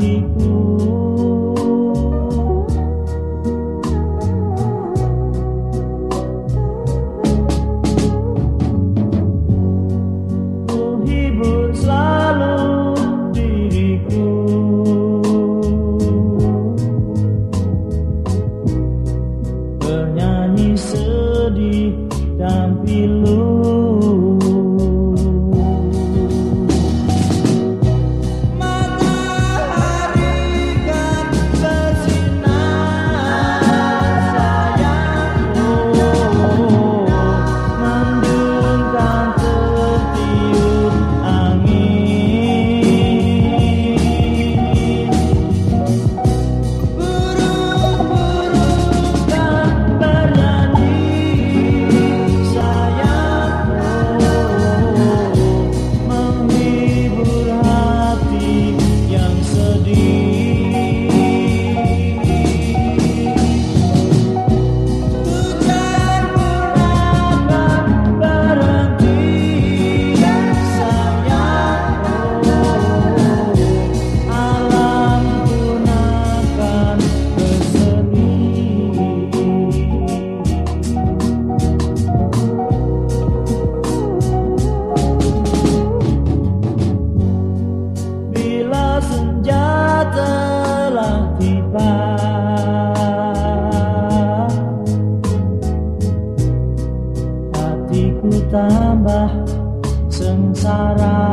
hatiku. Hibur selalu diriku. Bernyanyi sedih dan pilu. senja telah tiba. Hatiku tambah sengsara.